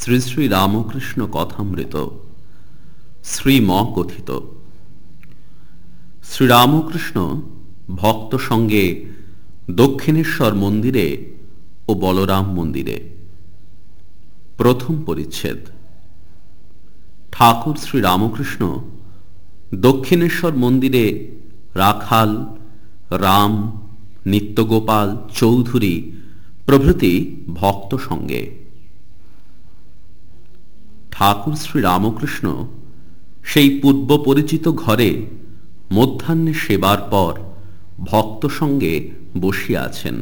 শ্রী শ্রী রামকৃষ্ণ কথামৃত শ্রীম কথিত শ্রীরামকৃষ্ণ ভক্ত সঙ্গে দক্ষিণেশ্বর মন্দিরে ও বলরাম মন্দিরে। প্রথম পরিচ্ছেদ। ঠাকুর শ্রী রামকৃষ্ণ দক্ষিণেশ্বর মন্দিরে রাখাল, রাম, নিত্যগোপাল চৌধুরী প্রভৃতি ভক্ত সঙ্গে। ঠাকুর শ্রী রামকৃষ্ণ সেই পূর্ব পরিচিত ঘরে মধ্যাহ্নে সেবার পর ভক্ত সঙ্গে বসিয়া আছেন।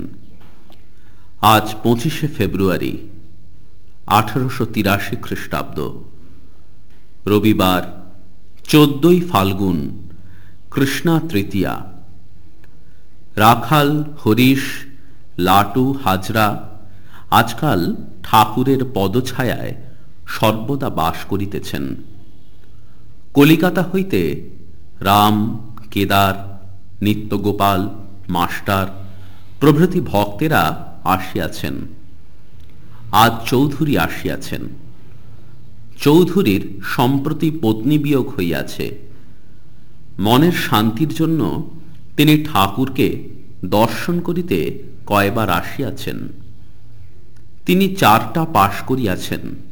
আজ পঁচিশে ফেব্রুয়ারি, আঠারোশো তিরাশি খ্রিস্টাব্দ। রবিবার, চোদ্দই ফাল্গুন, কৃষ্ণা তৃতীয়া। রাখাল, হরিশ, লাটু, হাজরা আজকাল ঠাকুরের পদছায়ায় সর্বদা বাস করিতেছেন। কলিকাতা হইতে রাম, কেদার, নিত্যগোপাল, মাস্টার, প্রভৃতি ভক্তেরা আসিয়াছেন। আজ চৌধুরী আসিয়াছেন। চৌধুরীর সম্প্রতি পত্নী বিয়োগ হইয়াছে। মনের শান্তির জন্য তিনি ঠাকুরকে দর্শন করিতে কয়বার আসিয়াছেন। তিনি চারটা পাশ করিয়াছেন।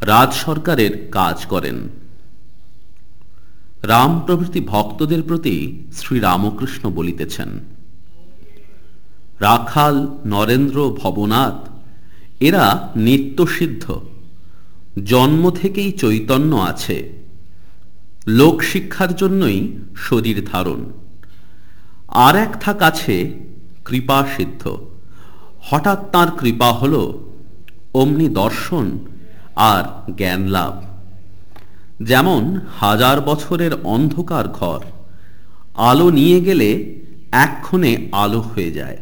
রাজ সরকারের কাজ করেন। রাম প্রভৃতি ভক্তদের প্রতি শ্রী রামকৃষ্ণ বলিতেছেন, রাখাল, নরেন্দ্র, ভবনাথ, এরা নিত্যসিদ্ধ জন্ম থেকেই চৈতন্য আছে। লোক শিক্ষার জন্যই শরীর ধারণ। আর এক থাক আছে কৃপা সিদ্ধ। হঠাৎ তাঁর কৃপা হল, অমনি দর্শন আর জ্ঞান লাভ। যেমন হাজার বছরের অন্ধকার ঘর, আলো নিয়ে গেলে এক্ষণে আলো হয়ে যায়,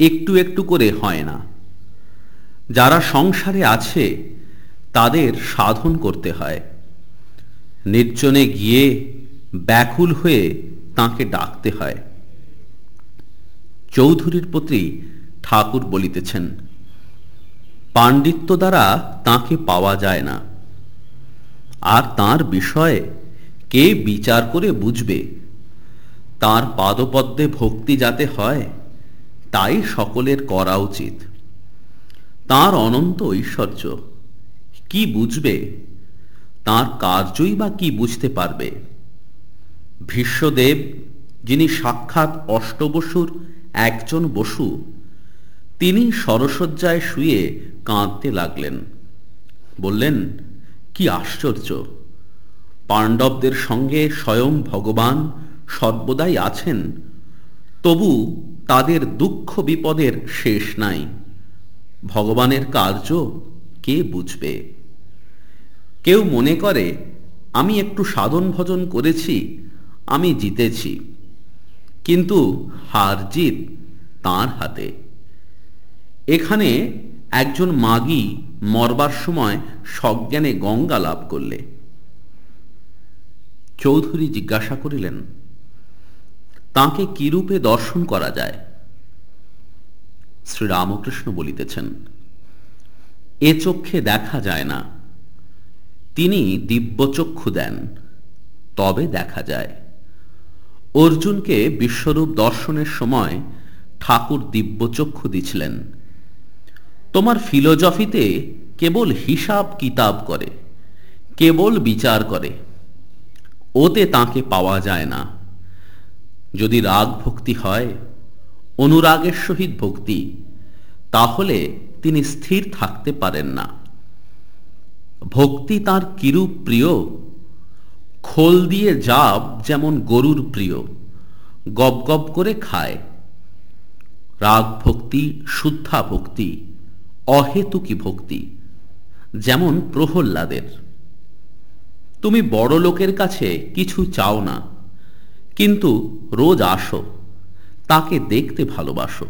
একটু একটু করে হয় না। যারা সংসারে আছে, তাদের সাধন করতে হয়। নির্জনে গিয়ে ব্যাকুল হয়ে তাকে ডাকতে হয়। চৌধুরীর প্রতি ঠাকুর বলিতেছেন পাণ্ডিত্য দ্বারা তাকে পাওয়া যায় না। আর তার বিষয়ে কে বিচার করে বুঝবে? তার পাদপদ্মে ভক্তি যাতে হয়, তাই সকলের করা উচিত। তার অনন্ত ঐশ্বর্য, কি বুঝবে? তার কার্যই বা কি বুঝতে পারবে? ভীষ্মদেব, যিনি সাক্ষাৎ অষ্টবসুর একজন বসু, তিনি সরসজ্জায় শুয়ে কাঁদতে লাগলেন। বললেন, কি আশ্চর্য! পাণ্ডবদের সঙ্গে স্বয়ং ভগবান সর্বদাই আছেন। তবু তাদের দুঃখ বিপদের শেষ নাই। ভগবানের কার্য কে বুঝবে? কেউ মনে করে, আমি একটু সাধন ভজন করেছি, আমি জিতেছি। কিন্তু হার জিত তাঁর হাতে। এখানে একজন মাগি মরবার সময় সজ্ঞানে গঙ্গা লাভ করলে। চৌধুরী জিজ্ঞাসা করিলেন, তাকে কিরূপে দর্শন করা যায়? শ্রীরামকৃষ্ণ বলিতেছেন, এ চক্ষে দেখা যায় না। তিনি দিব্যচক্ষু দেন, তবে দেখা যায়। অর্জুনকে বিশ্বরূপ দর্শনের সময় ঠাকুর দিব্যচক্ষু দিছিলেন তোমার ফিলোজফিতে কেবল হিসাব কিতাব করে, কেবল বিচার করে। ওতে তাকে পাওয়া যায় না। যদি রাগ ভক্তি হয়, অনুরাগের সহিত ভক্তি, তাহলে তিনি স্থির থাকতে পারেন না। ভক্তি তার কিরূপ প্রিয়? খোল দিয়ে জাব যেমন গরুর প্রিয়, গপ গপ করে খায়। রাগ ভক্তি, শুদ্ধা ভক্তি অহেতুকি ভক্তি, যেমন প্রহল্লাদের তুমি বড় লোকের কাছে কিছু চাও না, কিন্তু রোজ আসো, তাকে দেখতে ভালোবাসো।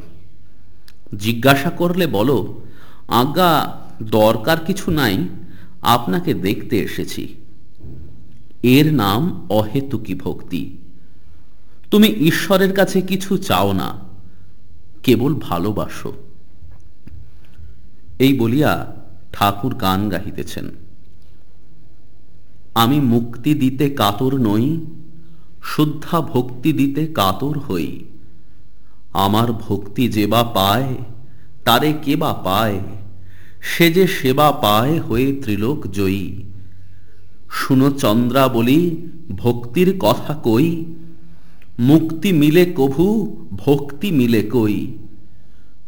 জিজ্ঞাসা করলে বলো, আজ্ঞা, দরকার কিছু নাই, আপনাকে দেখতে এসেছি। এর নাম অহেতুকি ভক্তি। তুমি ঈশ্বরের কাছে কিছু চাও না, কেবল ভালোবাসো। এই বলিয়া ঠাকুর গান গাহিতেছেন। আমি মুক্তি দিতে কাতর নই, শুদ্ধা ভক্তি দিতে কাতর হই। আমার ভক্তি যে বা পায়, তারে কে বা পায়? সে যে সেবা পায় হয়ে ত্রিলোক জয়ী। শুনো চন্দ্রা বলি ভক্তির কথা কই। মুক্তি মিলে কভু, ভক্তি মিলে কই।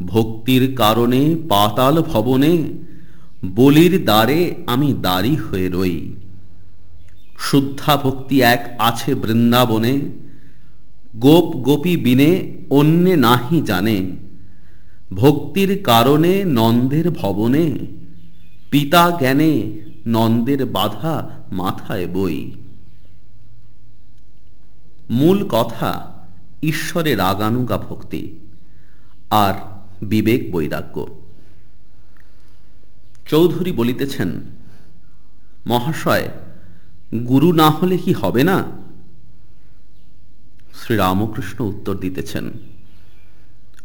ভক্তির কারণে, পাতাল ভবনে, বলির দ্বারে আমি দাঁড়ি হয়ে রই। শুদ্ধা ভক্তি এক আছে বৃন্দাবনে, গোপ গোপী বিনে অন্যে নাহি জানে। ভক্তির কারণে নন্দের ভবনে, পিতা জ্ঞানে নন্দের বাধা মাথায় বই। মূল কথা ঈশ্বরে রাগানুগা ভক্তি। আর বিবেক বৈরাগ্য। চৌধুরী বলিতেছেন, মহাশয়, গুরু না হলে কি হবে না? শ্রীরামকৃষ্ণ উত্তর দিতেছেন,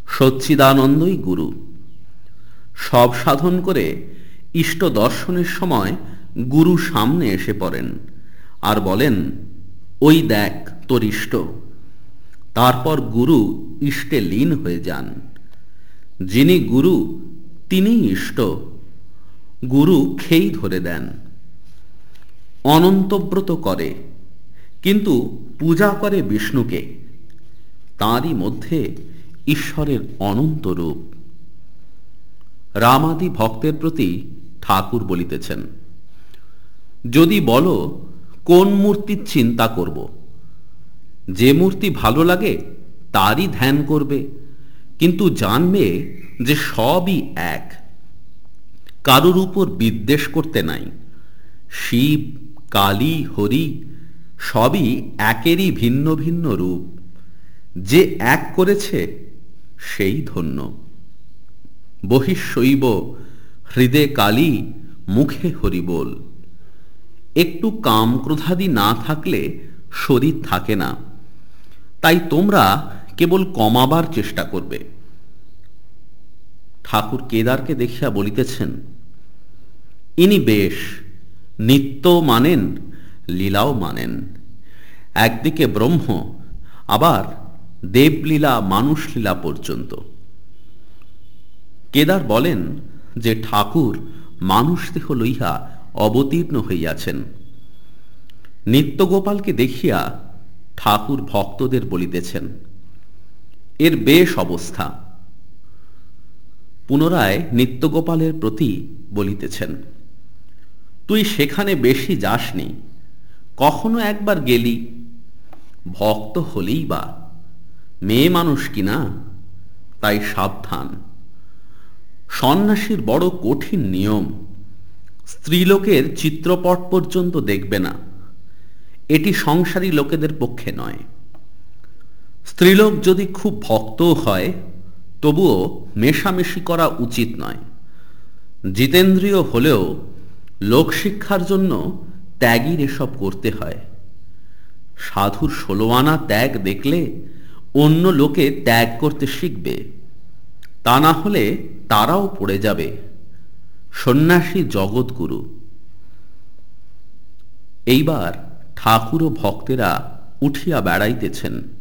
সচ্চিদানন্দই গুরু। সব সাধন করে ইষ্ট দর্শনের সময় গুরু সামনে এসে পড়েন আর বলেন, ওই দেখ তোর ইষ্ট। তারপর গুরু ইষ্টে লীন হয়ে যান। যিনি গুরু তিনি ইষ্ট। গুরু খেই ধরে দেন, অনন্তব্রত করে, কিন্তু পূজা করে বিষ্ণুকে। তাঁরই মধ্যে ঈশ্বরের অনন্ত রূপ। রামাদি ভক্তের প্রতি ঠাকুর বলিতেছেন, যদি বলো, কোন মূর্তির চিন্তা করব? যে মূর্তি ভালো লাগে, তারই ধ্যান করবে। কিন্তু জানবে যে সবই এক। কারোর উপর বিদ্বেষ করতে নাই। শিব, কালী, হরি সবই একেরই ভিন্ন ভিন্ন রূপ। যে এক করেছে, সেই ধন্য। বহিঃশৈব, হৃদে কালী, মুখে হরি বল একটু কাম ক্রোধাদি না থাকলে শরীর থাকে না। তাই তোমরা কেবল কমাবার চেষ্টা করবে। ঠাকুর কেদারকে দেখিয়া বলিতেছেন, ইনি বেশ, নিত্য মানেন, লীলাও মানেন। একদিকে ব্রহ্ম, আবার দেবলীলা মানুষ লীলা পর্যন্ত। কেদার বলেন যে, ঠাকুর মানুষ দেহ লইয়া অবতীর্ণ হইয়াছেন। নিত্যগোপালকে দেখিয়া ঠাকুর ভক্তদের বলিতেছেন এর বেশ অবস্থা। পুনরায় নিত্যগোপালের প্রতি বলিতেছেন, তুই সেখানে বেশি যাসনি, কখনো একবার গেলি? ভক্ত হলেই বা, মেয়ে মানুষ কিনা তাই সাবধান। সন্ন্যাসীর বড় কঠিন নিয়ম, স্ত্রীলোকের চিত্রপট পর্যন্ত দেখবে না। এটি সংসারী লোকেদের পক্ষে নয়। স্ত্রীলোক যদি খুব ভক্তও হয়, তবুও মেশামেশি করা উচিত নয়। জিতেন্দ্রীয় হলেও লোকশিক্ষার জন্য ত্যাগীর এসব করতে হয়। সাধুর ষোলো আনা ত্যাগ দেখলে অন্য লোকে ত্যাগ করতে শিখবে। তা না হলে তারাও পড়ে যাবে। সন্ন্যাসী জগৎগুরু। এইবার ঠাকুর ও ভক্তেরা উঠিয়া বেড়াইতেছেন।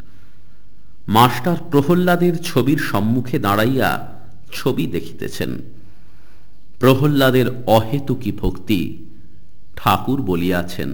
মাস্টার প্রহল্লাদের ছবির সম্মুখে দাঁড়াইয়া ছবি দেখিতেছেন। প্রহল্লাদের অহেতুকি ভক্তি ঠাকুর বলিয়াছেন।